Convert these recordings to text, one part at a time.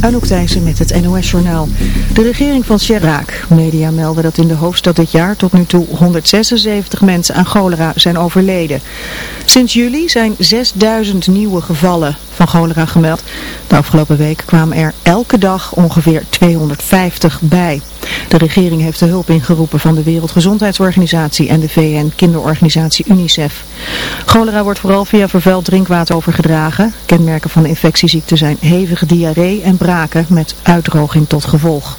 Anouk Thijssen met het NOS-journaal. De regering van Chirac. Media melden dat in de hoofdstad dit jaar tot nu toe 176 mensen aan cholera zijn overleden. Sinds juli zijn 6000 nieuwe gevallen van cholera gemeld. De afgelopen week kwamen er elke dag ongeveer 250 bij. De regering heeft de hulp ingeroepen van de Wereldgezondheidsorganisatie en de VN-kinderorganisatie UNICEF. Cholera wordt vooral via vervuild drinkwater overgedragen. Kenmerken van de infectieziekte zijn hevige diarree en braken met uitdroging tot gevolg.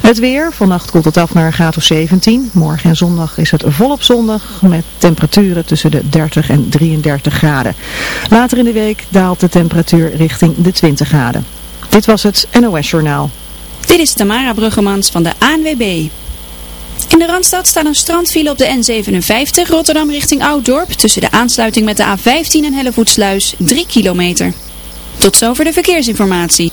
Het weer, vannacht koelt het af naar een graad of 17. Morgen en zondag is het volop zondag met temperaturen tussen de 30 en 33 graden. Later in de week daalt de temperatuur richting de 20 graden. Dit was het NOS Journaal. Dit is Tamara Bruggemans van de ANWB. In de Randstad staat een strandfile op de N57 Rotterdam richting Ouddorp tussen de aansluiting met de A15 en Hellevoetsluis 3 kilometer. Tot zover de verkeersinformatie.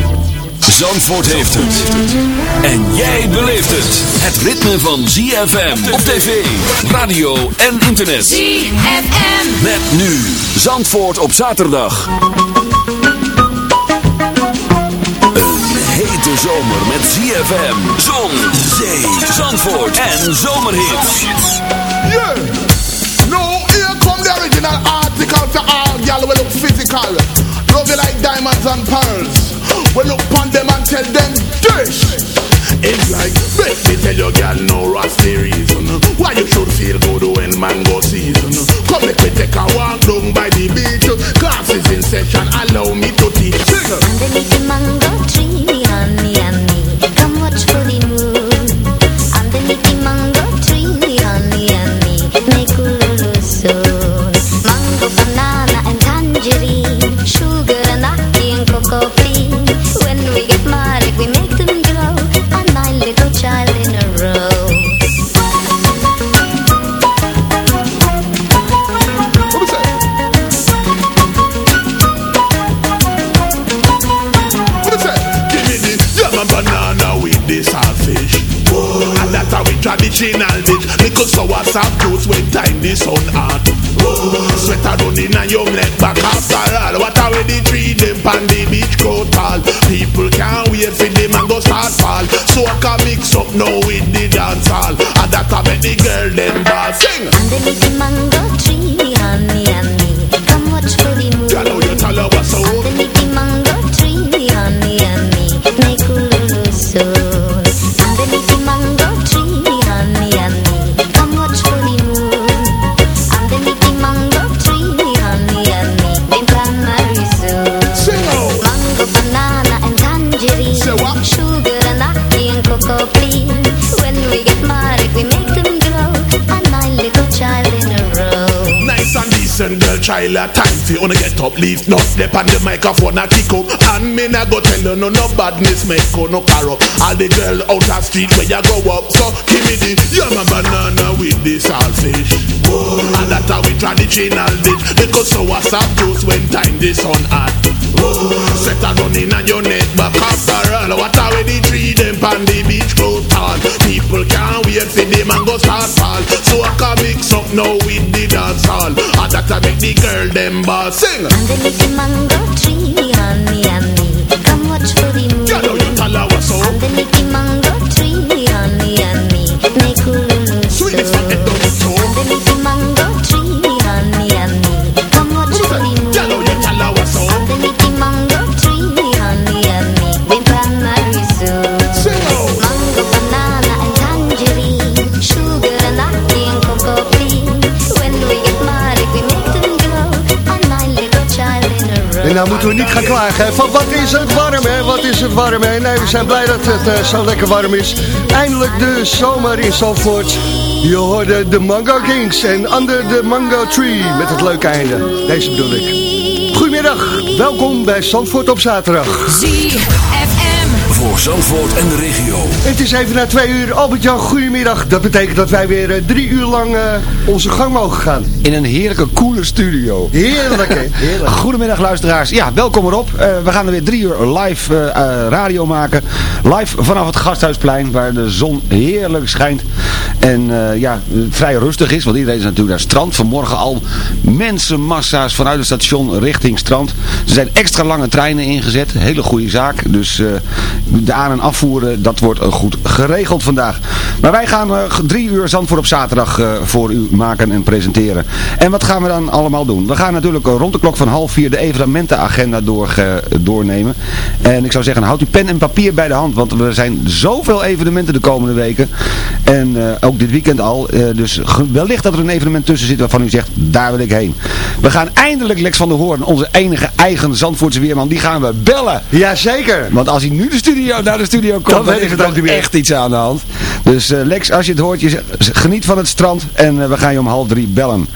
Zandvoort heeft het. En jij beleeft het. Het ritme van ZFM op tv, radio en internet. ZFM. Met nu Zandvoort op zaterdag. Een hete zomer met ZFM, zon, zee, Zandvoort en zomerhits. Yeah. No, here come the original article to all y'all will look physical. Love you like diamonds and pearls. We look upon them and tell them dish. It's like, let me tell you, girl, no rusty reason. Why you should feel good when mango season? Come let me take a walk down by the beach. Classes in session, allow me to teach. Underneath the mango the sun hot. Sweater running on your neck back after all. What are we the tree them pan the beach coat tall? People can't wait for the mango start fall. So I can mix up now with the dance hall. And that I make the girl them ball sing. Underneath the mango tree, honey and me Come watch for the moon know you tell her what's up. A time fi wanna get up, leave. No step on the microphone a kick up. And me nah go tell you no no badness make go no car up. All the girl out a street where you go up. So give me the and banana with the saltfish. And that how we traditional dish Because so what's up juice when time the sun hot Set a running on your neck back after all What are we the tree them pan the beach clothes tall? People can't wait for the mango start fall. So I can mix up now with the dance hall. And that I make the girl them ball sing. Underneath the mango tree, honey and me Come watch for the moon You know you tell her what's up. Underneath the mango tree, honey and me Make ululu Sweet as moeten we niet gaan klagen van wat is het warm hè, wat is het warm hè. Nee, we zijn blij dat het eh, zo lekker warm is. Eindelijk de zomer in Zandvoort. Je hoorde de Mango Kings en Under the Mango Tree met het leuke einde. Deze bedoel ik. Goedemiddag, welkom bij Zandvoort op zaterdag. ZFM. Voor Zandvoort en de regio. Het is even na twee uur. Albert-Jan, goedemiddag. Dat betekent dat wij weer eh, drie uur lang eh, onze gang mogen gaan. In een heerlijke, coole studio. Heerlijk hè, heerlijk. Goedemiddag luisteraars. Ja, welkom erop. Eh, we gaan er weer drie uur live radio maken. Live vanaf het Gasthuisplein waar de zon heerlijk schijnt. En eh, ja, vrij rustig is, want iedereen is natuurlijk naar het strand. Vanmorgen al mensenmassa's vanuit het station richting strand. Er zijn extra lange treinen ingezet. Hele goede zaak. Dus eh, de aan- en afvoeren, dat wordt eh, goed geregeld vandaag. Maar wij gaan eh, drie uur Zandvoort op zaterdag eh, voor u maken en presenteren. En wat gaan we dan allemaal doen? We gaan natuurlijk rond de klok van half vier de evenementenagenda doornemen. En ik zou zeggen, houd uw pen en papier bij de hand. Want er zijn zoveel evenementen de komende weken. En ook dit weekend al. Dus wellicht dat er een evenement tussen zit waarvan u zegt, daar wil ik heen. We gaan eindelijk Lex van der Hoorn, onze enige eigen Zandvoortse weerman, die gaan we bellen. Jazeker. Want als hij nu de studio, naar de studio komt, Dan is het er ook echt iets aan de hand. Dus eh, Lex, als je het hoort, je geniet van het strand en eh, we gaan je om half drie bellen.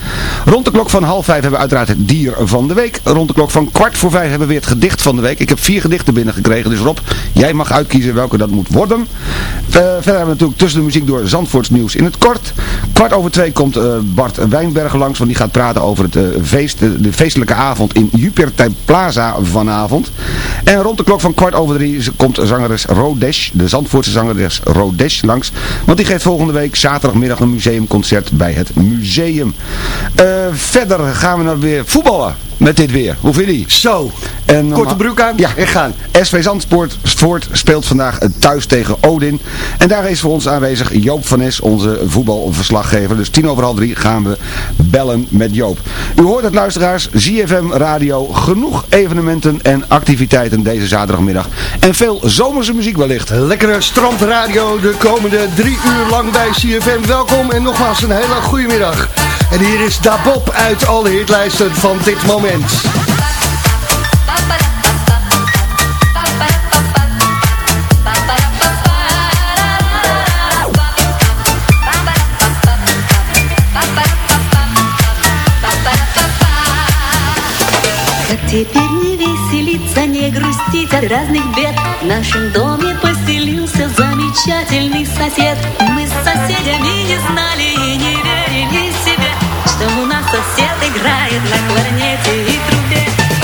Rond de klok van half vijf hebben we uiteraard het dier van de week. Rond de klok van kwart voor vijf hebben we weer het gedicht van de week. Ik heb vier gedichten binnengekregen, dus Rob, jij mag uitkiezen welke dat moet worden. Eh, verder hebben we natuurlijk tussen de muziek door Zandvoorts nieuws in het kort. Kwart over twee komt Bart Wijnbergen langs, want die gaat praten over het feest, de, de feestelijke avond in Jupiter Plaza vanavond. En rond de klok van kwart over drie komt zangeres Rodesh, de Zandvoortse zangeres Rodesh langs. Want die geeft volgende week zaterdagmiddag een museumconcert bij het museum. Eh, verder gaan we dan weer voetballen met dit weer. Hoe vind je die? Zo, En, korte broek aan Ja. en gaan. SV Zandvoort Voort speelt vandaag thuis tegen Odin. En daar is voor ons aanwezig Joop van Nes, onze voetbalverslaggever. Dus tien over half drie gaan we bellen met Joop. U hoort het luisteraars, ZFM Radio, genoeg evenementen en activiteiten deze zaterdagmiddag. En veel zomerse muziek wellicht. Lekkere strandradio de komende drie uur lang bij CFM. Welkom en nogmaals een hele goede middag. En hier is Da Bob uit alle hitlijsten van dit moment. Теперь не веселиться, не грустить от разных бед? В нашем доме поселился замечательный сосед. Мы с соседями не знали и не верили себе Что у нас сосед играет на кларнете и трубе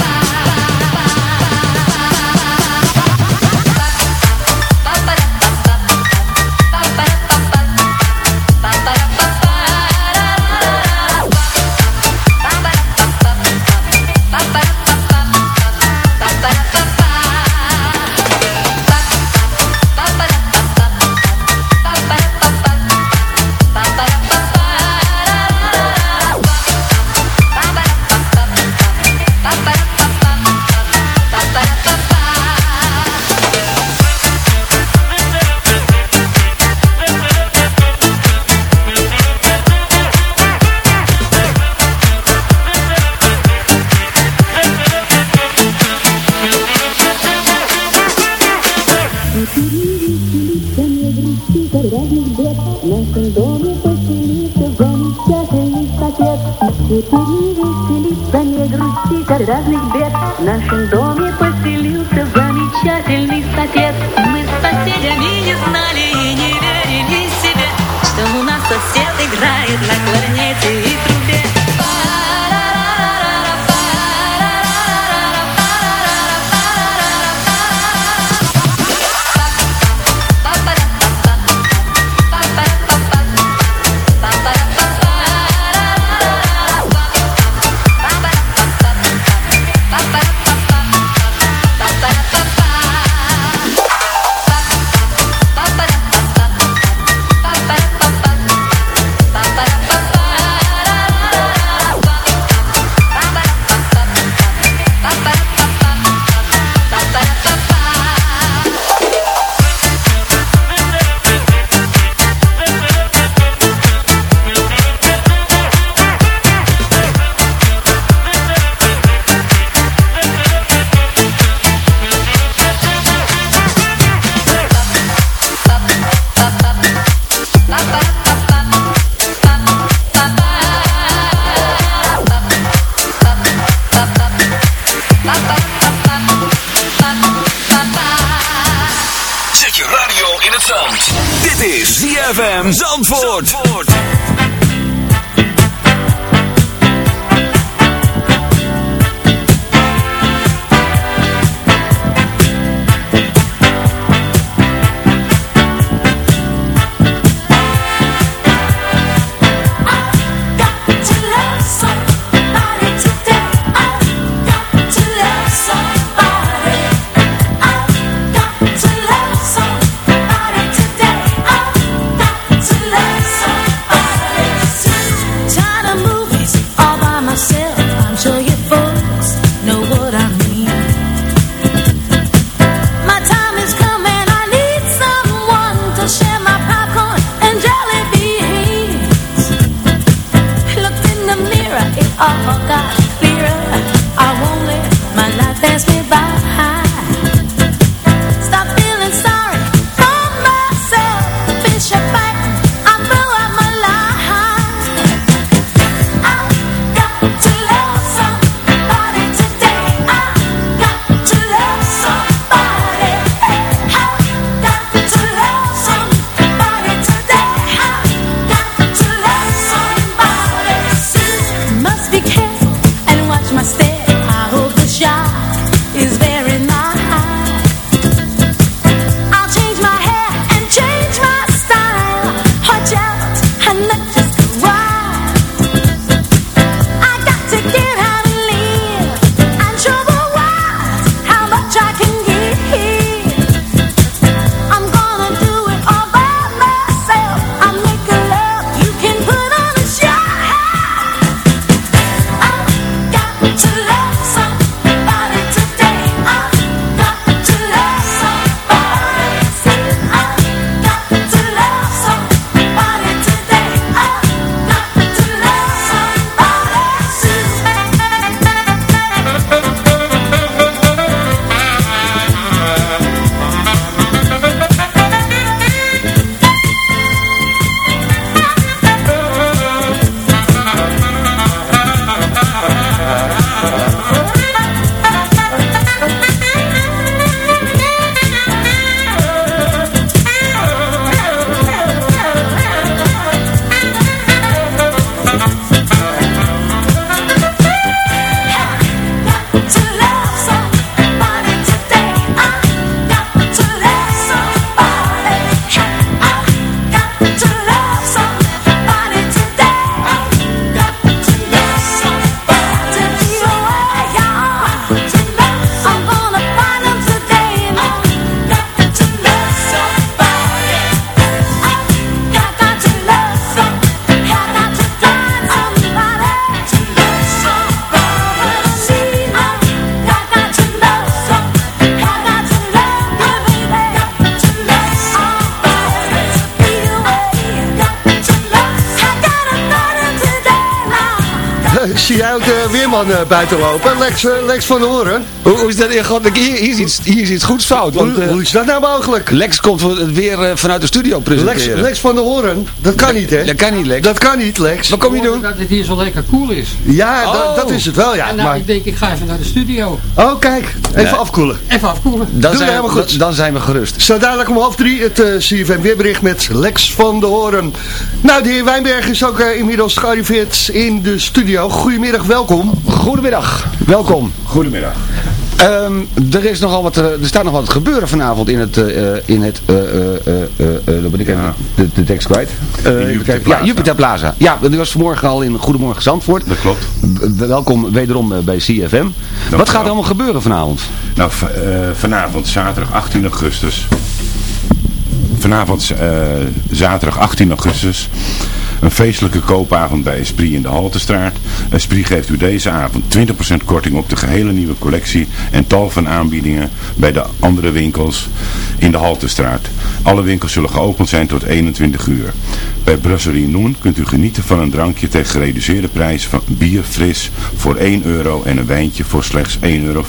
weerman eh, buiten lopen. Lex, eh, Lex van de Horen. Hoe, hoe is dat? hier, God, Hier, hier, is iets, hier is iets goeds fout. Want, Hoe, eh, hoe is dat nou mogelijk? Lex komt het weer vanuit de studio Lex, presenteren. Lex van de Horen. Dat kan niet, hè? Dat kan niet, Lex. Dat kan niet, Lex. Wat kom je doen? Dat het hier zo lekker koel is. Ja, Oh. dat, dat is het wel, ja. en nou, Maar... ik denk, ik ga even naar de studio. Oh, kijk. Even Nee. afkoelen. Even afkoelen. Dan Doe zijn, helemaal we, goed. dan, zijn we gerust. Zo dadelijk om half drie het eh CFM weerbericht met Lex van de Horen. Nou, de heer Wijnberg is ook inmiddels gearriveerd in de studio. Goedemiddag, welkom. Goedemiddag, welkom. Goedemiddag. Ehm, er, is nogal wat, eh, er staat nog wat te gebeuren vanavond in het, eh, eh, in het, dan ben ik even de, de tekst kwijt. Jupiter. Plaza. Ja, Jupiter Plaza. Ja, die was vanmorgen al in Goedemorgen Zandvoort. Dat klopt. Welkom wederom bij CFM. Wat gaat er allemaal gebeuren vanavond? Nou, vanavond, zaterdag 18 augustus. Vanavond, zaterdag 18 augustus. Een feestelijke koopavond bij Esprit in de Haltestraat. Esprit geeft u deze avond 20% korting op de gehele nieuwe collectie en tal van aanbiedingen bij de andere winkels in de Haltestraat. Alle winkels zullen geopend zijn tot 21 uur. Bij Brasserie Noen kunt u genieten van een drankje tegen gereduceerde prijs van bier fris voor 1 euro en een wijntje voor slechts 1,50 euro.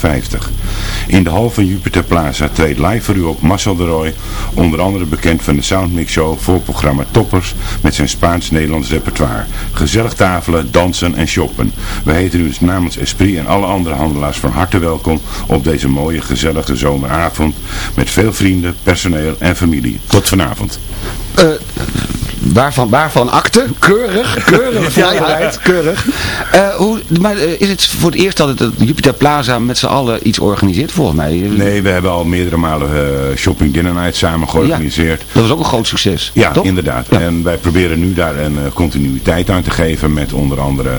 In de hal van Jupiter Plaza treedt live voor u op Marcel de Roy, onder andere bekend van de Soundmix Show voor programma Toppers met zijn Spaans-Nederlands repertoire. Gezellig tafelen, dansen en shoppen. We heten u dus namens Esprit en alle andere handelaars van harte welkom op deze mooie gezellige zomeravond met veel vrienden, personeel en familie. Tot vanavond. Eh, waarvan, waarvan akte? Keurig, keurig voorbereid, keurig. Eh, hoe, maar eh, is het voor het eerst dat het het Jupiter Plaza met z'n allen iets organiseert? Volgens mij. Nee, we hebben al meerdere malen eh, Shopping Dinner Night samen georganiseerd. Dat was ook een groot succes. Ja, toch? inderdaad. En wij proberen nu daar een continuïteit aan te geven met onder andere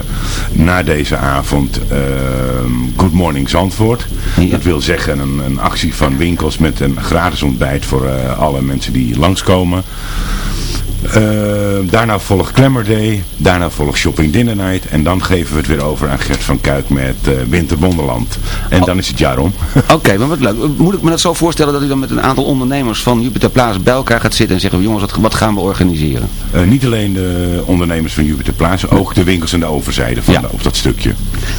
na deze avond ehm, Good Morning Zandvoort. Dat wil zeggen een, een actie van winkels met een gratis ontbijt voor alle mensen die langskomen. Eh, daarna volgt Glamour Day, daarna volgt Shopping Dinner Night en dan geven we het weer over aan Gert van Kuik met eh Winter Wonderland. En dan is het jaar om. Oké, maar wat leuk. Moet ik me dat zo voorstellen dat u dan met een aantal ondernemers van Jupiter Plaza bij elkaar gaat zitten en zeggen, jongens, wat, gaan we organiseren? Eh, niet alleen de ondernemers van Jupiter Plaza, ook de winkels aan de overzijde van de- op dat stukje.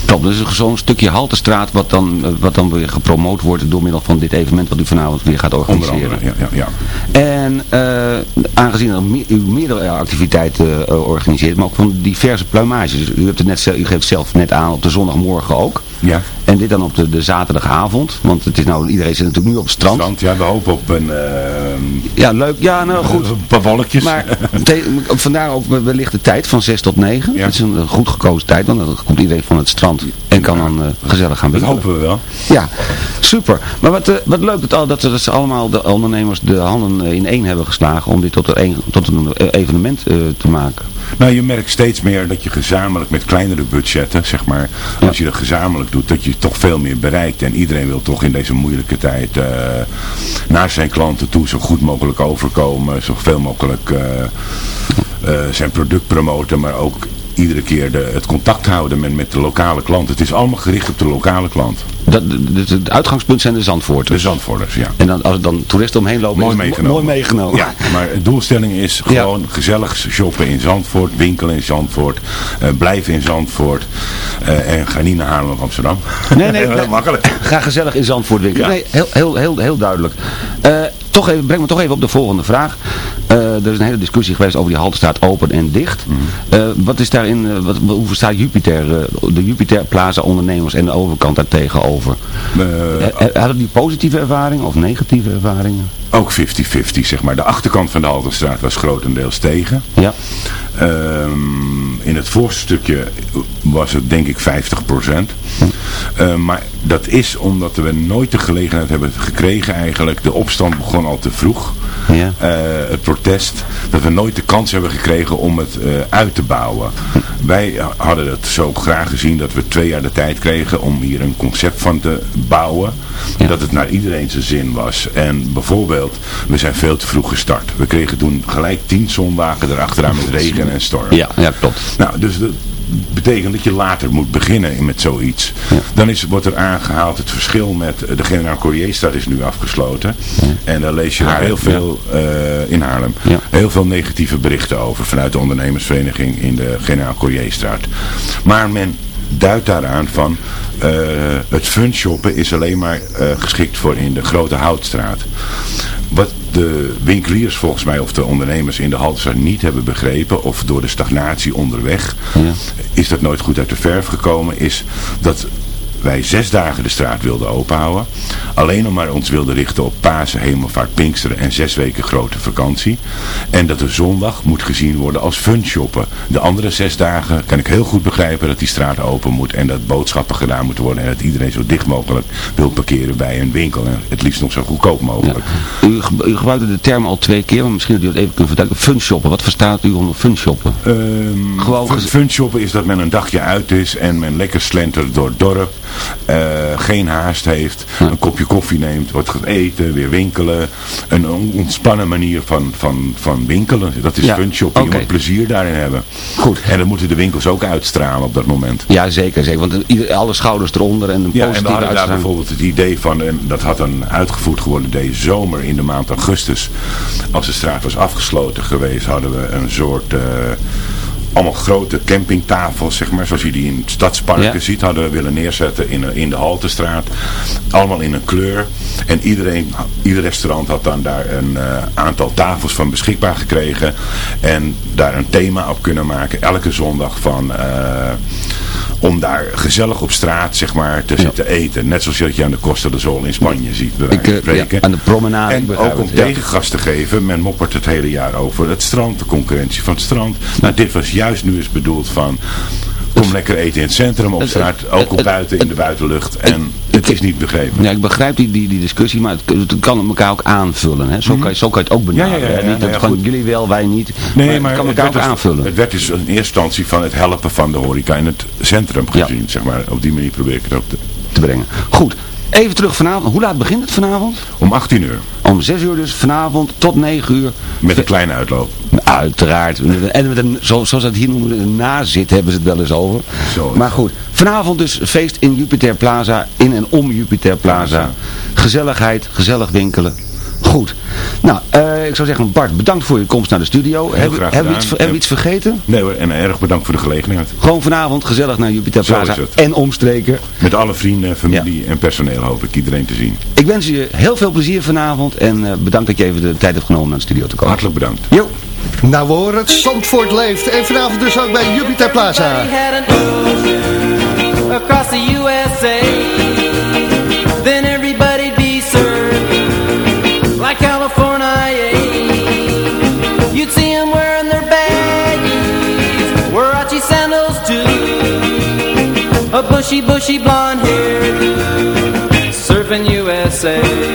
Klopt, dus zo'n stukje Haltestraat wat dan, wat dan weer gepromoot wordt door middel van dit evenement wat u vanavond weer gaat Onder organiseren. andere, ja. ja, ja. En eh, aangezien er u meerdere activiteiten eh, organiseert, maar ook van diverse pluimages. Dus u, hebt het net, u geeft zelf net aan op de zondagmorgen ook. Ja. En dit dan op de, de zaterdagavond. Want het is nou, iedereen zit natuurlijk nu op het strand. Strand, ja, we hopen op een... ehm, Ja, leuk. Ja, nou goed. Een paar wolkjes. Maar vandaar ook wellicht de tijd van 6 tot 9. Dat is een goed gekozen tijd, want dan komt iedereen van het strand en kan dan eh, gezellig gaan dat winkelen. hopen we wel. Ja, super. Maar wat, eh, wat leuk dat, al, dat, dat ze allemaal de ondernemers de handen eh, in één hebben geslagen om dit tot een, tot een eh, evenement eh, te maken. Nou, je merkt steeds meer dat je gezamenlijk met kleinere budgetten, zeg maar, als je dat gezamenlijk doet, dat je toch veel meer bereikt. En iedereen wil toch in deze moeilijke tijd eh, naar zijn klanten toe zo goed mogelijk overkomen, zoveel mogelijk eh, eh, zijn product promoten, maar ook iedere keer de, het contact houden met, met de lokale klant. Het is allemaal gericht op de lokale klant. Dat, het uitgangspunt zijn de Zandvoorters. De Zandvoorters, ja. En dan, als er dan toeristen omheen lopen, Mooi meegenomen. mooi meegenomen. Ja, maar de doelstelling is gewoon gezellig shoppen in Zandvoort, winkelen in Zandvoort, eh, blijven in Zandvoort eh, en ga niet naar Haarlem of Amsterdam. Nee, nee, Heel nee. makkelijk. Ga gezellig in Zandvoort winkelen. Ja. Nee, heel, heel, heel, heel duidelijk. Eh, toch even, breng me toch even op de volgende vraag. Er is een hele discussie geweest over die haltestraat open en dicht. Mhm. Wat is daarin, wat, hoe verstaat Jupiter, de Jupiter Plaza ondernemers en de overkant daar tegenover? Eh, Eh, Hadden die positieve ervaringen of negatieve ervaringen? ook 50-50, zeg maar. De achterkant van de Halterstraat was grotendeels tegen. Ja. Ehm, in het voorste stukje was het denk ik 50%. Eh, maar dat is omdat we nooit de gelegenheid hebben gekregen eigenlijk. De opstand begon al te vroeg. Ja. Eh, het protest. Dat we nooit de kans hebben gekregen om het eh, uit te bouwen. Wij hadden het zo graag gezien dat we twee jaar de tijd kregen om hier een concept van te bouwen. Dat het naar iedereen zijn zin was. En bijvoorbeeld, we zijn veel te vroeg gestart. We kregen toen gelijk tien zondagen erachteraan met regen en storm. Ja, ja klopt. Nou, dus dat betekent dat je later moet beginnen met zoiets. Dan is, wordt er aangehaald het verschil met de Generaal Corrierstraat is nu afgesloten. En daar lees je Haarlem, heel veel eh, in Haarlem. Heel veel negatieve berichten over vanuit de ondernemersvereniging in de Generaal Corrierstraat. Maar men duidt daaraan van eh, het funshoppen is alleen maar eh, geschikt voor in de grote houtstraat. Wat de winkeliers volgens mij of de ondernemers in de Haltestraat niet hebben begrepen of door de stagnatie onderweg is dat nooit goed uit de verf gekomen is dat wij zes dagen de straat wilden openhouden. Alleen nog maar ons wilden richten op Pasen, Hemelvaart, Pinksteren en zes weken grote vakantie. En dat de zondag moet gezien worden als funshoppen. De andere zes dagen kan ik heel goed begrijpen dat die straat open moet en dat boodschappen gedaan moeten worden. En dat iedereen zo dicht mogelijk wil parkeren bij een winkel. En het liefst nog zo goedkoop mogelijk. U, u gebruikte de term al twee keer, maar misschien dat u het even kunt verduidelijken. Funshoppen, wat verstaat u onder funshoppen? Gewoon fun- funshoppen is dat men een dagje uit is en men lekker slentert door het dorp. Eh, geen haast heeft. Een kopje koffie neemt, wat gaat eten, weer winkelen. Een on- ontspannen manier van, van, van winkelen. Dat is Ja, funshoppen. oké. Je moet plezier daarin hebben. Goed. En dat moeten de winkels ook uitstralen op dat moment. Ja, zeker, zeker. Want alle schouders eronder en een Ja, en we positieve hadden daar bijvoorbeeld het idee van, en dat had dan uitgevoerd geworden deze zomer in de maand augustus. Als de straat was afgesloten geweest, hadden we een soort, eh, allemaal grote campingtafels, zeg maar, zoals je die in stadsparken Ja. ziet, hadden we willen neerzetten in, in de Haltestraat. Allemaal in een kleur. En iedereen, ieder restaurant had dan daar een eh, aantal tafels van beschikbaar gekregen. En daar een thema op kunnen maken, elke zondag van... eh, om daar gezellig op straat zeg maar, te zitten eten. Net zoals je aan de Costa del Sol in Spanje ziet, Ik, eh, ja, spreken. aan de promenade. En ook om het, ja. tegengas te geven, men moppert het hele jaar over het strand, de concurrentie van het strand. Nou, dit was juist nu eens bedoeld van, kom lekker eten in het centrum, op straat, ook op buiten, in de buitenlucht. En het is niet begrepen. Ja, ik begrijp die, die, die discussie, maar het, het kan elkaar ook aanvullen. Hè? Zo, kan, je- zo kan je het ook benaderen. Mhm. Ja, Niet dat ja, van goed. jullie wel, wij niet. Nee, maar het kan elkaar ook dus, aanvullen. het werd dus in eerste instantie van het helpen van de horeca in het centrum gezien, zeg maar. Op die manier probeer ik het ook te... te brengen. Goed, even terug vanavond. Hoe laat begint het vanavond? Om 18 uur. Om 6 uur dus vanavond tot 9 uur. Met een kleine uitloop. Uiteraard. En met een, zo- zoals ze het hier noemen, een nazit hebben ze het wel eens over. Zo maar goed, vanavond dus feest in Jupiter Plaza, in en om Jupiter Plaza. Gezelligheid, gezellig winkelen. Goed. Nou, eh, ik zou zeggen Bart, bedankt voor je komst naar de studio. Heel Hebben we iets, hebben we iets vergeten? Nee hoor, en erg bedankt voor de gelegenheid. Gewoon vanavond gezellig naar Jupiter Plaza en omstreken. Met alle vrienden, familie en personeel hoop ik iedereen te zien. Ik wens je heel veel plezier vanavond en eh, bedankt dat je even de tijd hebt genomen naar de studio te komen. Hartelijk bedankt. Jo. Nou, we horen het. Zandvoort leeft. En vanavond dus ook bij Jupiter Plaza. across the USA, then everybody'd be served like California. You'd see them wearing their baggies, Warachi sandals too, a bushy, bushy blonde hair, surfing USA.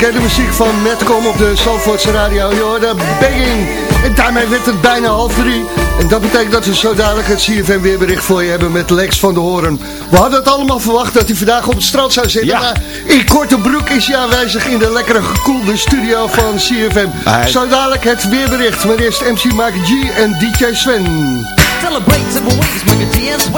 De muziek van Metcom op de Zandvoortse radio. Je hoorde Begging. En daarmee werd het bijna half drie. En dat betekent dat we zo dadelijk het CFM weerbericht voor je hebben met Lex van de Hoorn. We hadden het allemaal verwacht dat hij vandaag op het strand zou zitten. Ja. Maar in korte broek is hij aanwezig in de lekkere gekoelde studio van CFM. Hij- Zo dadelijk het weerbericht. Maar eerst MC Mike G en DJ Sven. Celebrate several ways, my good tears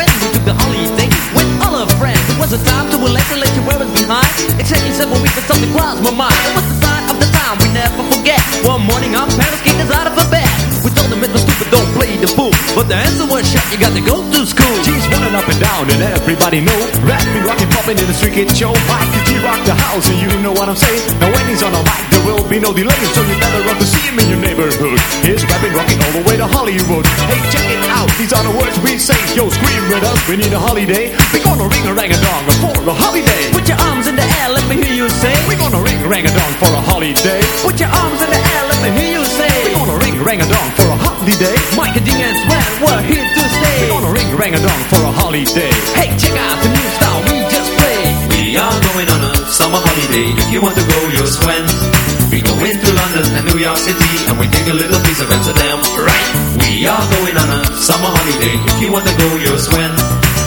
was a time to and let your worries behind. Exchanging several weeks and something crossed my mind. It was the sign of the time we never forget. One morning our parents kicked us out of our bed. We told them it was stupid, don't play the fool. But the answer was shut, you got to go to school. G's running up and down and everybody know Rapping, rocking, popping in the street kid show Mike G rock the house and you know what I'm saying Now when he's on a mic there will be no delay So you better run to see him in your neighborhood He's rapping, rocking all the way to Hollywood Hey check it out, these are the words we say Yo scream with us, we need a holiday We're gonna ring a rang a dong for a holiday Put your arms in the air, let me hear you say. We're gonna ring a rang a dong for a holiday Put your arms in the air, let me hear you say. We're gonna ring a rang a dong for a holiday Mike and D and Sven, we're here to stay. We're gonna ring a rang a dong for a holiday Hey, check out the new style we just played. We are going on a summer holiday. If you want to go, you'll swim. We go into London and New York City, and we take a little piece of Amsterdam. Right? We are going on a summer holiday. If you want to go, you'll swim.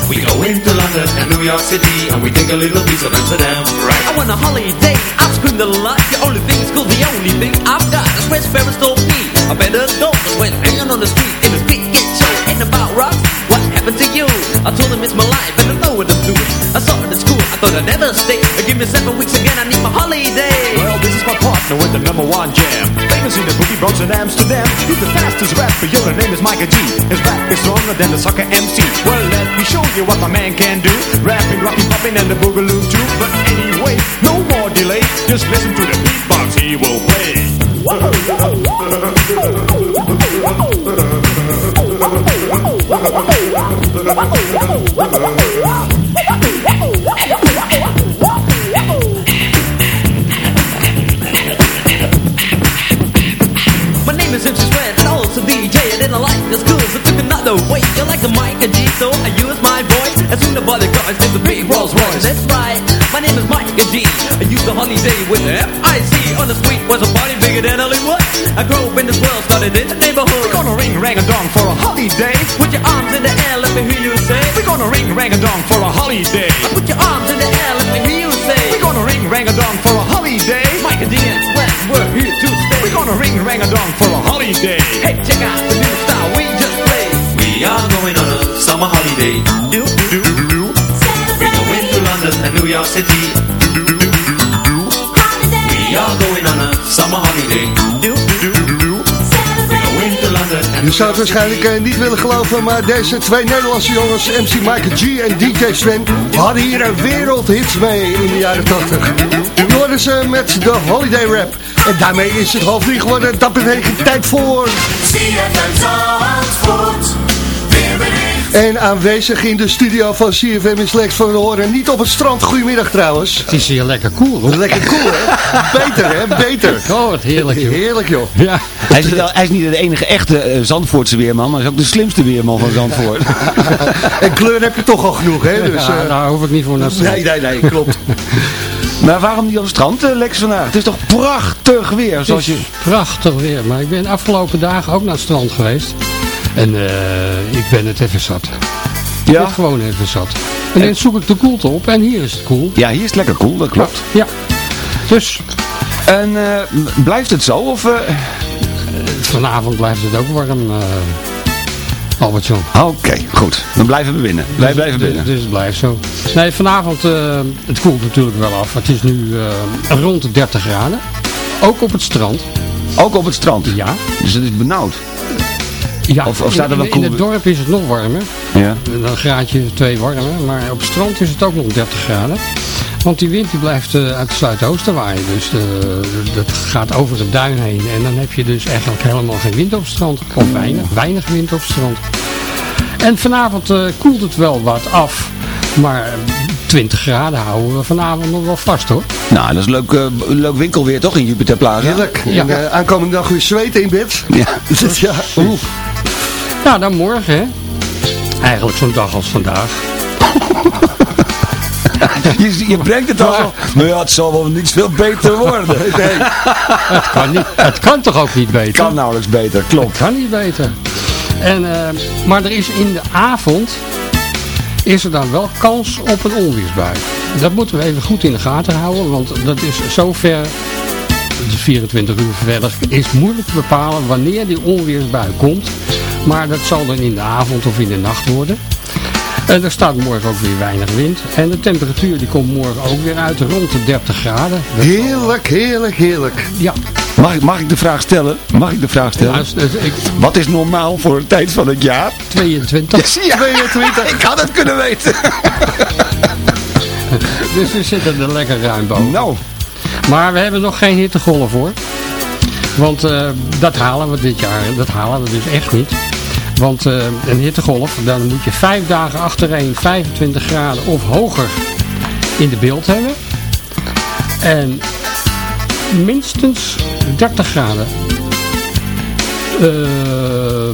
We go into London and New York City, and we take a little piece of Amsterdam. Right? I want a holiday, I've screamed a lot The only thing is cool, the only thing I've got Is where's Ferris told me I better go Cause when hanging on the street In the street kid show Ain't about rocks What happened to you? I told him it's my life And I know what I'm doing I saw it at school I thought I'd never stay Give me seven weeks again I need my holiday Is with the number one jam. Famous in the boogie Bronx and Amsterdam. He's the fastest rapper, yo, the name is Micah G. His rap is stronger than the soccer MC. Well, let me show you what my man can do. Rapping, rocking, popping, and the boogaloo too. But anyway, no more delay. Just listen to the beatbox he will play. another way You like the mic and G so I use my voice. As soon as body cars it's a big Rolls Royce. That's right, my name is Mike and G. I use the holiday with the F-I-C On the street was a party bigger than Hollywood. I grew up in this world, started in the neighborhood. We're gonna ring rang a dong for a holiday. Put your arms in the air, let me hear you say. We're gonna ring rang a dong for a holiday. Put your arms in the air, let me hear you say. We're gonna ring rang a dong for a holiday. Mike and D and Sven, we're here to stay. We're gonna ring rang a dong for a holiday. New York City. Going on a Je zou het waarschijnlijk eh, niet willen geloven, maar deze twee Nederlandse jongens, MC Michael G en DJ Sven, hadden hier een wereldhits mee in de jaren 80. Nu worden ze met de Holiday Rap. En daarmee is het half drie geworden. Dat betekent tijd voor... Zandvoort, weerbericht. En aanwezig in de studio van CFM is Lex van Horen. Niet op het strand. Goedemiddag trouwens. Het is hier lekker koel hoor. Lekker cool hè? Beter hè? Beter. Oh, wat heerlijk joh. Heerlijk joh. Ja. Hij is, wel- hij is niet de enige echte eh, Zandvoortse weerman, maar hij is ook de slimste weerman van Zandvoort. En kleur heb je toch al genoeg hè? Dus, ja, eh, daar hoef ik niet voor naar te nee, nee, nee, klopt. maar waarom niet op het strand, eh, Lex, vandaag? Het is toch prachtig weer, Het zoals is je... prachtig weer, maar ik ben de afgelopen dagen ook naar het strand geweest. En eh, ik ben het even zat. Ik ben Ja? gewoon even zat. En dan zoek ik de koelte op en hier is het koel. Ja, hier is het lekker cool, dat klopt. Ja. Dus En eh, blijft het zo, of... eh, vanavond blijft het ook warm, eh Albertson. Oké, goed. Dan blijven we binnen. Wij blijven Dus- binnen. Dus het blijft zo. Nee, vanavond, het koelt natuurlijk wel af. Het is nu rond de 30 graden. Ook op het strand. Ook op het strand? Ja. Dus het is benauwd? Ja, Of- of staat er in, wel in, koel- in het dorp is het nog warmer. Ja. Een graadje twee warmer. Maar op het strand is het ook nog 30 graden. Want die wind die blijft eh, uit het zuidoosten waaien. Dus eh, dat gaat over het duin heen. En dan heb je dus eigenlijk helemaal geen wind op het strand. Of weinig, weinig wind op het strand. En vanavond eh, koelt het wel wat af. Maar 20 graden houden we vanavond nog wel vast hoor. Nou, dat is leuk, eh, leuk winkelweer toch in Jupiter Plaza? Heerlijk. Ja. En, eh, aankomende dag weer zweten in bed. Ja. Ja, oeh. Nou, dan morgen hè. Eigenlijk zo'n dag als vandaag. Je, je brengt het al zo. Maar ja, het zal wel niet veel beter worden. Nee, Het kan, niet, het kan toch ook niet beter? kan nauwelijks beter, klopt. kan niet beter. En, eh, maar er is in de avond is er dan wel kans op een onweersbui. Dat moeten we even goed in de gaten houden, want dat is zover, het is 24 uur verder, is moeilijk te bepalen wanneer die onweersbui komt. Maar dat zal dan in de avond of in de nacht worden. En er staat morgen ook weer weinig wind. En de temperatuur die komt morgen ook weer uit rond de 30 graden. Dat- Heerlijk, heerlijk, heerlijk. ja, Mag ik, mag ik de vraag stellen? Mag ik de vraag stellen? dus ik, Wat is normaal voor de tijd van het jaar? 22. zie je. 22. Ik had het kunnen weten. Dus we zitten er lekker ruim boven. Nou, Maar we hebben nog geen hittegolf hoor. Want eh, dat halen we dit jaar. Dat halen we dus echt niet. Want eh, een hittegolf, dan moet je vijf dagen achtereen 25 graden of hoger in de beeld hebben. En minstens 30 graden. Eh,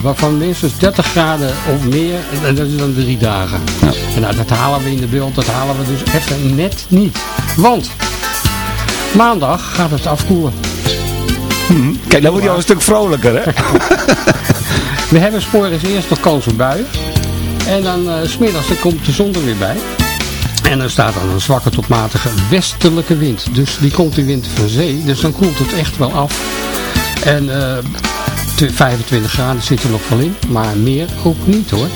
waarvan minstens 30 graden of meer. En dat is dan drie dagen. En nou, dat halen we in de beeld. Dat halen we dus even net niet. Want Maandag gaat het afkoelen. kijk, dan wordt hij al een stuk vrolijker, hè? We hebben sporen eerst nog kans op buien. En dan eh, s smiddags komt de zon er weer bij. En er staat dan een zwakke tot matige westelijke wind. Dus die komt die wind van zee. Dus dan koelt het echt wel af. En eh, te- 25 graden zit er nog wel in. Maar meer ook niet hoor.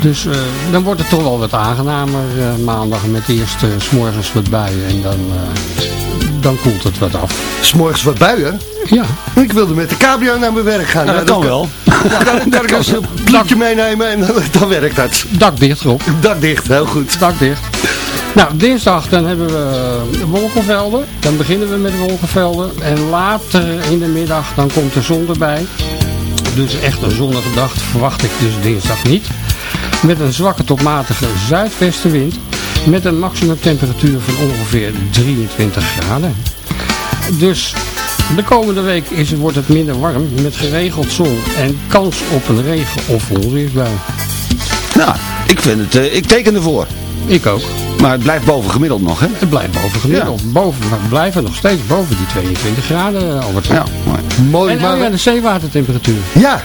Dus eh, dan wordt het toch wel wat aangenamer eh, maandag. Met eerst eh, s morgens wat buien. En dan, eh, dan koelt het wat af. S'morgens wat buien. Ja. Ik wilde met de cabrio naar mijn werk gaan. Nou, dat Nou, kan wel. Ja, dan kan ik een bloedje meenemen en dan, dan werkt dat. Dak dicht erop. Dak dicht, heel goed. dak dicht. Nou, dinsdag dan hebben we de wolkenvelden. Dan beginnen we met de wolkenvelden. En later in de middag dan komt de zon erbij. Dus echt een zonnige dag verwacht ik dus dinsdag niet. Met een zwakke tot matige zuidwestenwind. Met een maximumtemperatuur van ongeveer 23 graden. Dus de komende week is, wordt het minder warm. Met geregeld zon en kans op een regen- of onweersbui. Nou, ik vind het, eh, ik teken ervoor. Ik ook. Maar het blijft boven gemiddeld nog, hè? Het blijft boven gemiddeld. Boven, we blijven nog steeds boven die 22 graden, Albert. Ja, mooi. Mooi, En maar... ja, de zeewatertemperatuur. Ja,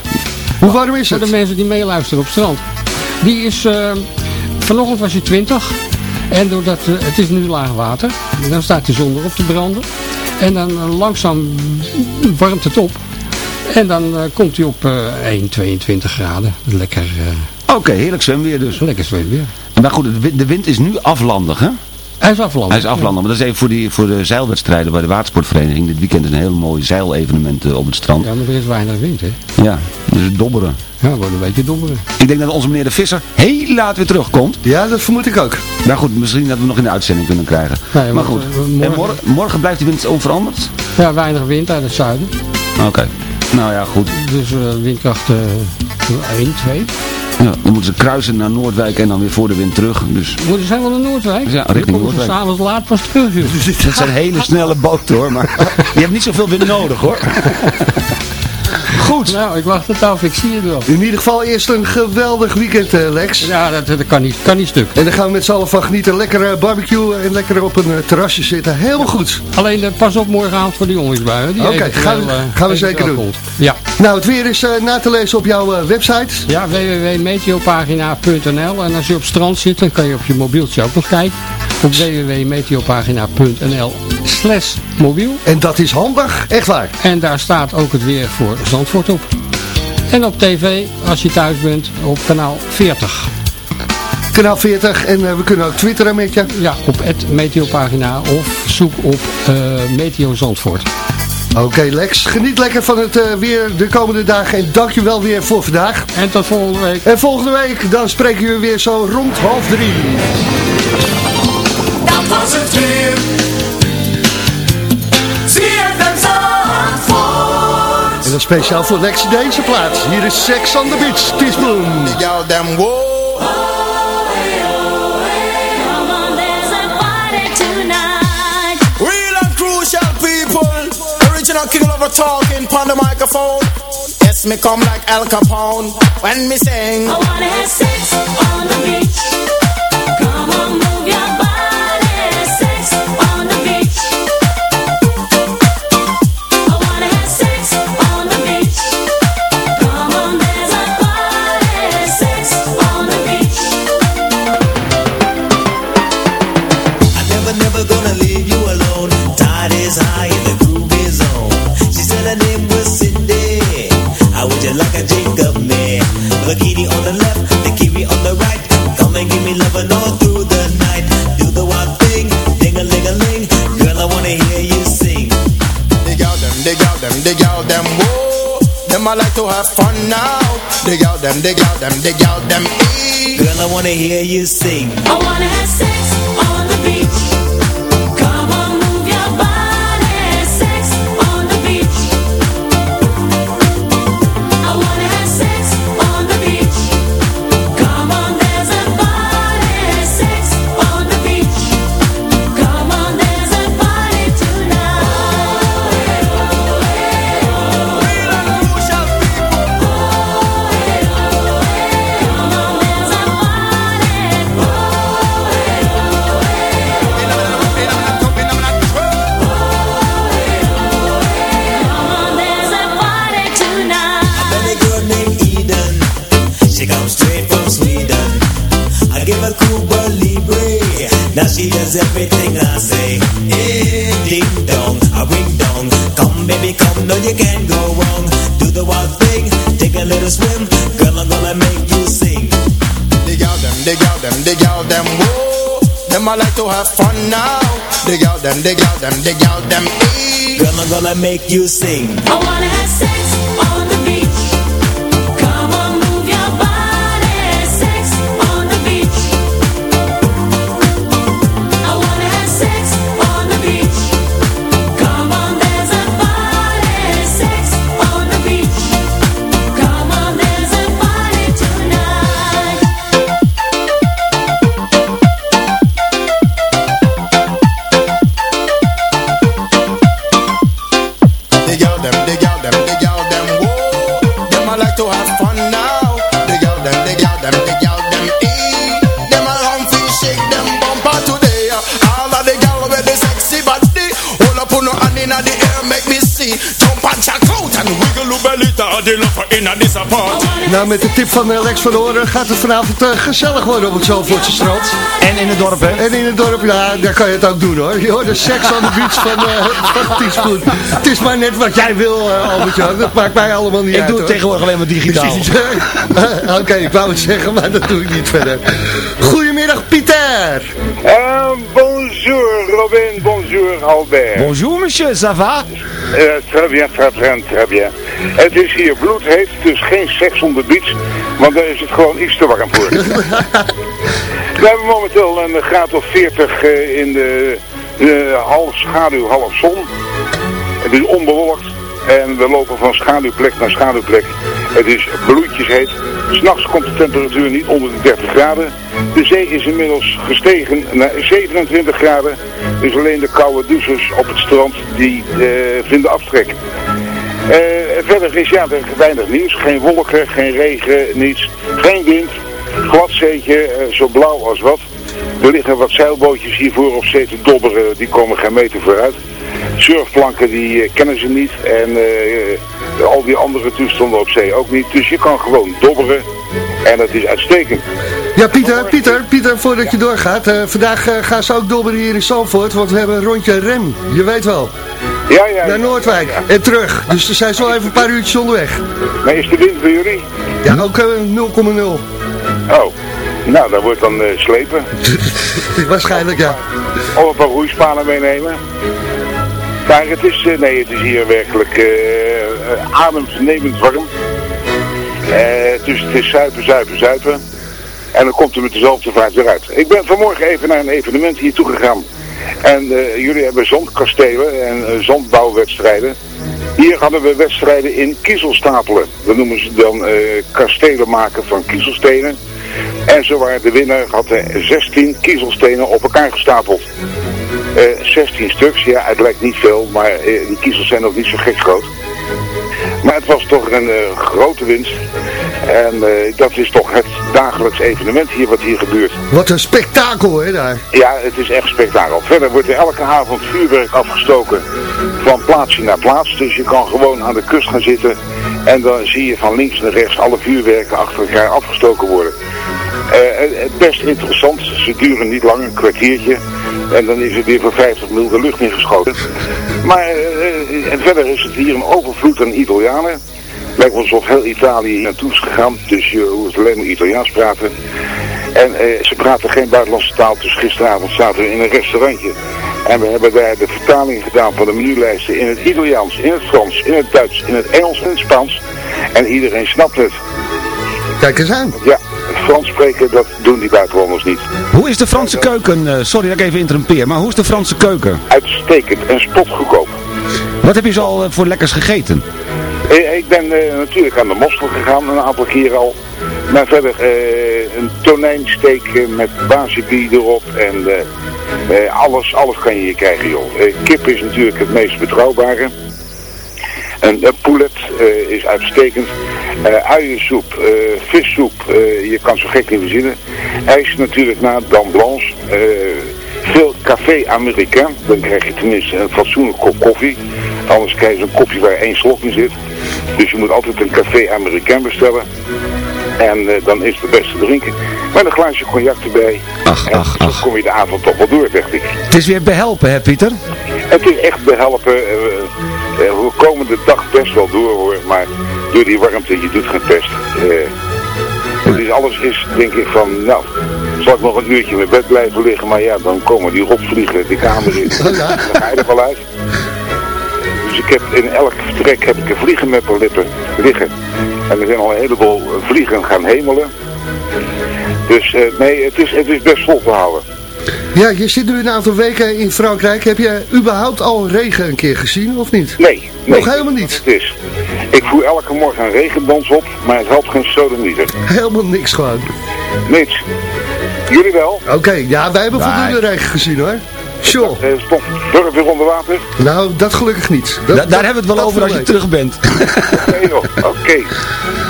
hoe warm is Voor de het? mensen die meeluisteren op het strand. Die is, eh, vanochtend was hij 20. En doordat eh, het is nu laag water, dan staat de zon erop te branden. En dan eh, langzaam warmt het op. En dan eh, komt hij op eh 1, 22 graden. Lekker, Oké, heerlijk zwemweer dus. lekker zweet weer. Maar goed, de wind is nu aflandig, hè? Hij is afgeland. Hij is aflandig, maar dat is even voor, die, voor de zeilwedstrijden bij de watersportvereniging. Dit weekend is een heel mooi zeilevenement eh, op het strand. Ja, maar er is weinig wind, hè. Ja, dus het dobberen. Ja, het wordt een beetje dobberen. Ik denk dat onze meneer de Visser heel laat weer terugkomt. Ja, dat vermoed ik ook. Maar goed, misschien dat we nog in de uitzending kunnen krijgen. Nee, maar goed, morgen- en morgen, morgen blijft de wind onveranderd? Ja, weinig wind uit het zuiden. Oké, nou ja, goed. Dus eh, windkracht eh 1, 2. Ja, dan moeten ze kruisen naar Noordwijk en dan weer voor de wind terug. Dus Moeten ze helemaal naar Noordwijk? Ja, richting Noordwijk. s'avonds laat pas terug, joh. dat zijn hele snelle boten hoor, maar je hebt niet zoveel wind nodig hoor. Goed. Nou, ik wacht het af, ik zie het wel. In ieder geval eerst een geweldig weekend, eh, Lex. Ja, dat, dat kan, niet, kan niet stuk. En dan gaan we met z'n allen van genieten. Lekker eh, barbecue en lekker op een eh, terrasje zitten. Helemaal goed. Alleen pas op morgenavond voor de jongensbuien. die Oké, gaan we- gaan we zeker doen. komt. Ja. Nou, het weer is na te lezen op jouw website. Ja, www.meteopagina.nl En als je op strand zit, dan kan je op je mobieltje ook nog kijken. Op www.meteopagina.nl slash mobiel. En dat is handig, echt waar. En daar staat ook het weer voor Zandvoort op. En op tv, als je thuis bent, op kanaal 40. Kanaal 40 en eh, we kunnen ook twitteren met je. Ja, op het Meteopagina of zoek op eh, Meteo Zandvoort. Oké Lex, geniet lekker van het eh, weer de komende dagen en dankjewel weer voor vandaag. En tot volgende week. En volgende week dan spreken we weer zo rond half drie. Dan speciaal voor Lex deze plaats. Hier is Sex on the Beach, Teaspoon. Y'all them whoa. Real and crucial people. Original king lover talking on the microphone. Yes, me come like Al Capone when me sing. I wanna have sex on the beach. Dig out them, dig out them, whoa. Them I like to have fun now. Dig out them, dig out them, dig out them, ee. Girl, I wanna hear you sing. I wanna have sex Dig out them, dig out them, dig out them. Girl, I'm gonna make you sing. I wanna have sex Nou, met de tip van eh, Lex van Hoorn gaat het vanavond eh, gezellig worden op het Zalvoortse strand. En in het dorp, hè? En in het dorp, ja, daar kan je het ook doen hoor. Je hoort de seks on the beach van, eh van. Het is maar net wat jij wil, eh Albert-Jan. Dat maakt mij allemaal niet Ik uit doe het hoor. tegenwoordig alleen maar digitaal. Eh, Oké, ik wou het zeggen, maar dat doe ik niet verder. Goedemiddag, Pieter. Euh, bonjour Robin, bonjour Albert. Bonjour monsieur, ça va? Eh, très bien, très bien, très bien. Het is hier bloedheet, dus geen seks on the beach, want daar is het gewoon iets te warm voor. We hebben momenteel een graad of 40 eh, in de, de half schaduw, half zon. Het is onbewolkt en we lopen van schaduwplek naar schaduwplek. Het is bloedjesheet. S'nachts komt de temperatuur niet onder de 30 graden. De zee is inmiddels gestegen naar 27 graden. Dus alleen de koude douches op het strand die eh, vinden aftrek. Eh, verder is ja, er weinig nieuws. Geen wolken, geen regen, niets. Geen wind. Glad zeetje, eh, zo blauw als wat. Er liggen wat zeilbootjes hiervoor op zee te dobberen. Die komen geen meter vooruit. Surfplanken die eh, kennen ze niet. En eh, al die andere toestanden op zee ook niet. Dus je kan gewoon dobberen. En dat is uitstekend. Ja, Pieter, Pieter, Pieter, voordat je doorgaat. eh, vandaag eh, gaan ze ook dobberen hier in Zandvoort, want we hebben een rondje rem. Je weet wel. Ja, ja. Naar Noordwijk en terug. Dus er zijn zo even een paar uurtjes onderweg. Maar is de wind bij jullie? Ja, ook eh, 0,0. Oh. Nou, dat wordt dan eh, slepen. Waarschijnlijk, ja. Of een paar roeispanen meenemen. Maar het is, eh, nee, het is hier werkelijk eh, eh, adembenemend warm. Dus het is zuipen, zuipen, zuipen. En dan komt er met dezelfde vaart weer uit. Ik ben vanmorgen even naar een evenement hier toe gegaan. En jullie hebben zandkastelen en zandbouwwedstrijden. Hier hadden we wedstrijden in kiezelstapelen. Dat noemen ze dan kastelen maken van kiezelstenen. En zo waren de winnaar had er 16 kiezelstenen op elkaar gestapeld. Eh 16 stuks, ja, het lijkt niet veel, maar eh, die kiezels zijn ook niet zo gek groot. Maar het was toch een eh, grote winst. En eh, dat is toch het dagelijks evenement hier wat hier gebeurt. Wat een spektakel, hè, daar. Ja, het is echt spektakel. Verder wordt er elke avond vuurwerk afgestoken van plaatsje naar plaats. Dus je kan gewoon aan de kust gaan zitten en dan zie je van links naar rechts alle vuurwerken achter elkaar afgestoken worden. Eh, eh, best interessant. Ze duren niet lang, een kwartiertje. En dan is het weer voor 50 mil de lucht ingeschoten. Maar eh, eh, en verder is het hier een overvloed aan Italianen. Lijkt wel alsof heel Italië naartoe is gegaan. Dus je hoeft alleen maar Italiaans praten. En eh, ze praten geen buitenlandse taal. Dus gisteravond zaten we in een restaurantje. En we hebben daar de vertaling gedaan van de menulijsten in het Italiaans, in het Frans, in het Duits, in het Engels en het Spaans. En iedereen snapt het. Kijk eens aan. Ja, Frans spreken, dat doen die buitenlanders niet. Hoe is de Franse keuken? eh, sorry dat ik even interrumpeer, maar hoe is de Franse keuken? Uitstekend en spotgoedkoop. Wat heb je zo al eh, voor lekkers gegeten? Eh, Ik ben natuurlijk aan de mostel gegaan, een aantal keer al. Maar verder eh, een tonijnsteek met basibie erop en alles, alles kan je hier krijgen joh. Kip is natuurlijk het meest betrouwbare. Een, een poulet is uitstekend. Eh uiensoep, eh, vissoep, eh, je kan zo gek niet verzinnen. IJs natuurlijk na Dan Blanche. eh, veel café Amerikaan. Dan krijg je tenminste een fatsoenlijk kop koffie. Anders krijg je zo'n kopje waar één slok in zit. Dus je moet altijd een café Amerikaan bestellen. En eh, dan is het het beste drinken. Met een glaasje cognac erbij. Ach, en ach, ach. kom je de avond toch wel door, dacht ik. Het is weer behelpen, hè Pieter? Het is echt behelpen. eh, eh, we komen de dag best wel door hoor. Maar door die warmte, je doet geen test. Eh, het is alles is, denk ik van, nou, zal ik nog een uurtje in mijn bed blijven liggen. Maar ja, dan komen die rotvliegen de kamer in. Dan ga je er wel uit. Dus ik heb in elk vertrek heb ik een vliegen met mijn lippen liggen. En er zijn al een heleboel vliegen gaan hemelen. Dus eh, nee, het is, het is best vol te houden. Ja, je zit nu een aantal weken in Frankrijk. Heb je überhaupt al regen een keer gezien, of niet? Nee, nee. Nog helemaal niet? Het is. Ik voer elke morgen een regendans op, maar het helpt geen sodomieter. Helemaal niks gewoon. Niets. Jullie wel? Oké, ja, wij hebben voldoende regen gezien hoor. Sure. Eh, stond dorp weer onder water? Nou, dat gelukkig niet. Dat- Da- daar dat- hebben we het wel dat over als je terug bent. Nee joh, oké.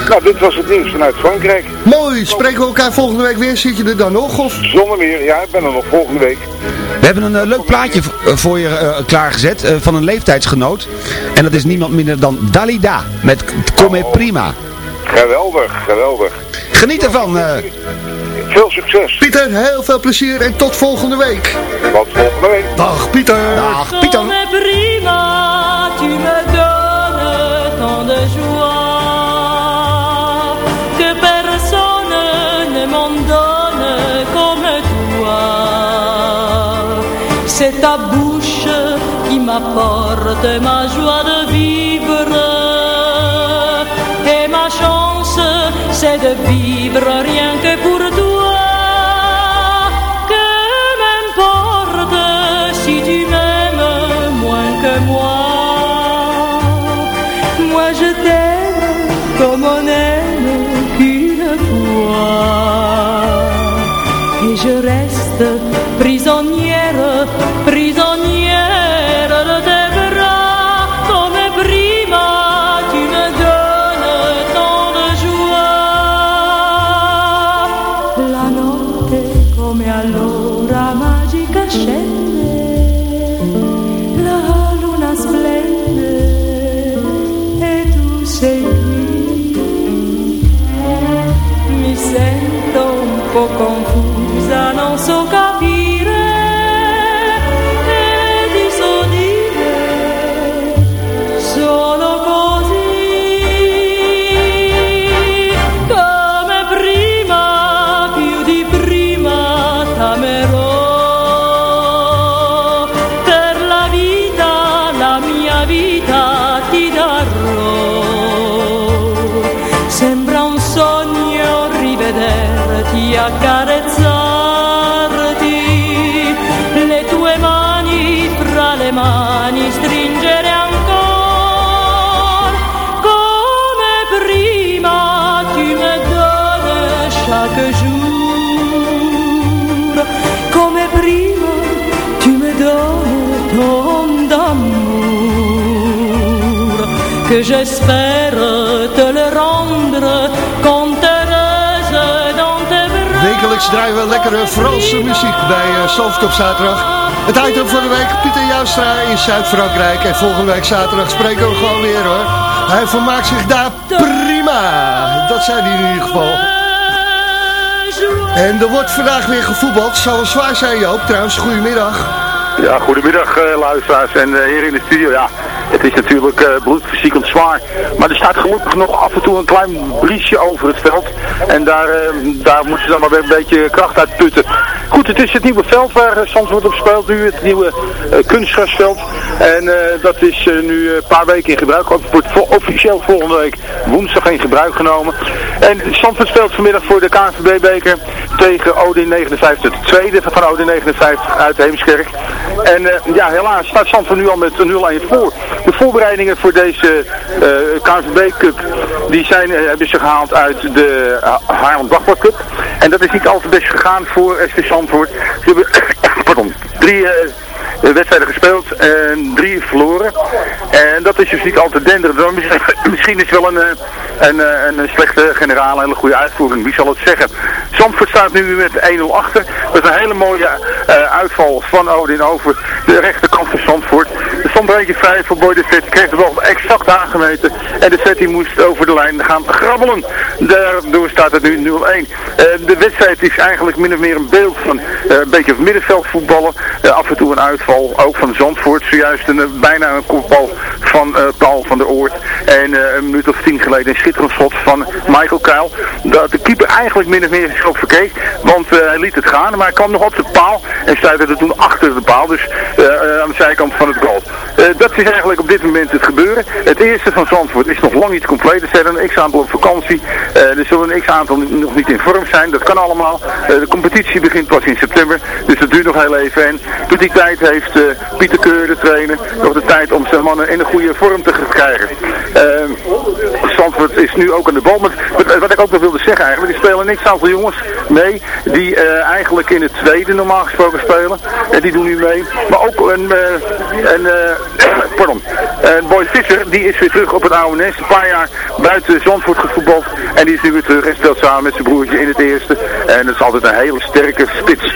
Nou, dit was het nieuws vanuit Frankrijk. Mooi, spreken we elkaar volgende week weer? Zit je er dan nog? Of? Zonder meer, ja, ik ben er nog volgende week. We hebben een eh, leuk plaatje eh, voor je eh, klaargezet eh, van een leeftijdsgenoot. En dat is niemand minder dan Dalida met Come Prima. Geweldig, geweldig. Geniet ervan. Veel succes. Pieter, heel veel plezier en tot volgende week. Tot volgende week. Dag Pieter. Dag Pieter. Prima, tu me donnes tant de joie que personne ne m'en donne comme toi. C'est ta bouche qui m'apporte ma joie de vivre et ma chance, c'est de vivre rien que pour toi. the j'espère te le rendre heureuse dans tes bras. Wekelijks draaien we lekkere Franse muziek bij uh, Zandvoort op zaterdag. Het item voor de week, Pieter Joustra in Zuid-Frankrijk. En volgende week zaterdag spreken we gewoon weer hoor. Hij vermaakt zich daar prima. Dat zei hij in ieder geval. En er wordt vandaag weer gevoetbald. Zal wel zwaar zijn Joop. Trouwens, goedemiddag. Ja, goedemiddag eh, luisteraars en eh, heren in de studio. Ja, het is natuurlijk uh, zwaar. Maar er staat gelukkig nog af en toe een klein briesje over het veld. En daar, eh, daar moeten ze dan maar weer een beetje kracht uit putten. Goed, het is het nieuwe veld waar uh, Zandvoort op speelt nu. Het nieuwe kunstgrasveld. En dat is nu een paar weken in gebruik. Het wordt officieel volgende week woensdag in gebruik genomen. En Zandvoort speelt vanmiddag voor de KNVB-beker tegen Odin 59. De tweede van Odin 59 uit Heemskerk. En ja, helaas staat Zandvoort nu al met 0-1 voor. De voorbereidingen voor deze uh, KNVB Cup die zijn, uh, hebben ze gehaald uit de Haarlem Dagblad Cup. En dat is niet al te best gegaan voor SV Zandvoort. Ze hebben pardon, drie wedstrijden gespeeld en drie verloren. En dat is dus niet altijd denderend. Misschien, misschien is wel een, een, een, een slechte generaal, een hele goede uitvoering. Wie zal het zeggen? Zandvoort staat nu met 1-0 achter. Dat is een hele mooie uh, uitval van Odin over de rechterkant van Zandvoort. Er eentje vrij voor Boy de Vet. Kreeg de bal exact aangemeten. En de Vet die moest over de lijn gaan grabbelen. Daardoor staat het nu 0-1. Uh, de wedstrijd is eigenlijk min of meer een beeld van uh, een beetje middenveld voetballen. af en toe een uitval, ook van Zandvoort. Zojuist een, bijna een kopbal van Paul van der Oort. En een minuut of tien geleden een schitterend schot van Michael Kuil. Dat de keeper eigenlijk min of meer zich op verkeek. Want hij liet het gaan. Maar hij kwam nog op de paal. En stuitte er toen achter de paal. Dus aan de zijkant van het goal. Dat is eigenlijk op dit moment het gebeuren. Het eerste van Zandvoort is nog lang niet compleet. Er zijn een x-aantal op vakantie. Uh, er zullen een x-aantal nog niet in vorm zijn. Dat kan allemaal. Uh, de competitie begint pas in september. Dus dat duurt nog heel even. En tot die tijd heeft Pieter Keur, de trainer, nog de tijd om zijn mannen in een goede vorm te krijgen. Zandvoort is nu ook aan de bal. Maar wat ik ook nog wilde zeggen eigenlijk. Die spelen een x-aantal jongens mee. Die eigenlijk in het tweede normaal gesproken spelen. En die doen nu mee. Maar ook een... een pardon. En Boy Visser, die is weer terug op het oude. Een paar jaar buiten Zandvoort gevoetbald. En die is nu weer terug en speelt samen met zijn broertje in het eerste. En dat is altijd een hele sterke spits.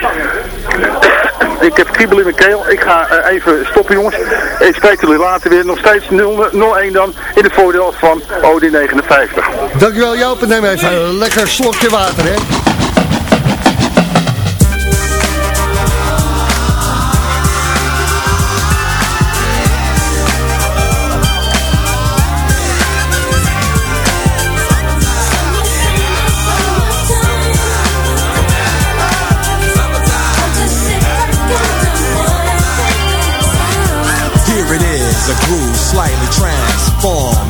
Ik heb kriebel in mijn keel. Ik ga uh, even stoppen jongens. Ik spreek jullie later weer. Nog steeds 0-1 dan in het voordeel van Odin 59. Dankjewel Joop. Neem even een lekker slokje water hè.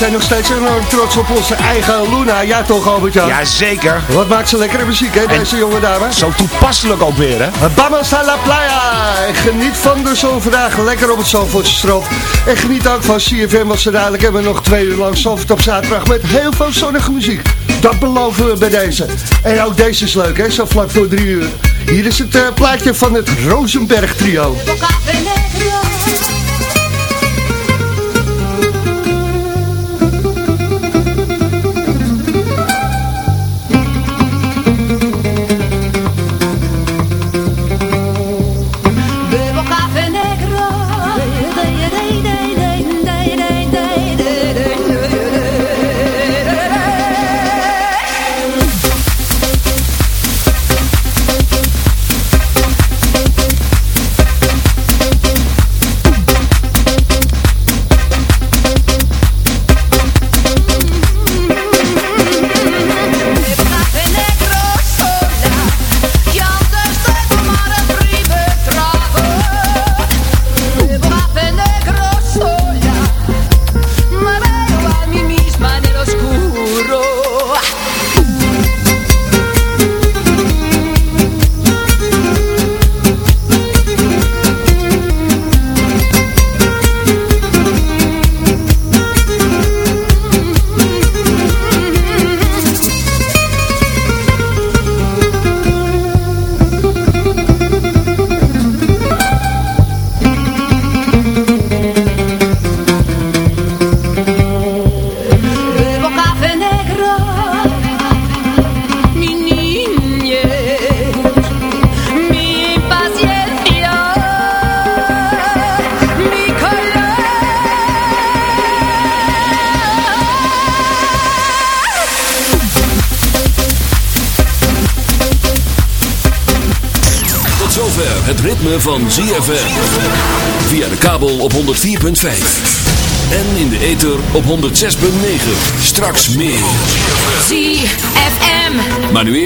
Zijn nog steeds enorm trots op onze eigen Luna. Ja toch, Albert-Jan? Ja, zeker. Wat maakt ze lekkere muziek, hè, deze jonge dame? Zo toepasselijk ook weer, hè? Vamos a la playa! En geniet van de zon vandaag, lekker op het Zandvoortse strand. En geniet ook van CFM, want ze dadelijk hebben we nog twee uur lang Zandvoort op zaterdag met heel veel zonnige muziek. Dat beloven we bij deze. En ook deze is leuk, hè, zo vlak voor drie uur. Hier is het eh, plaatje van het Rosenberg trio.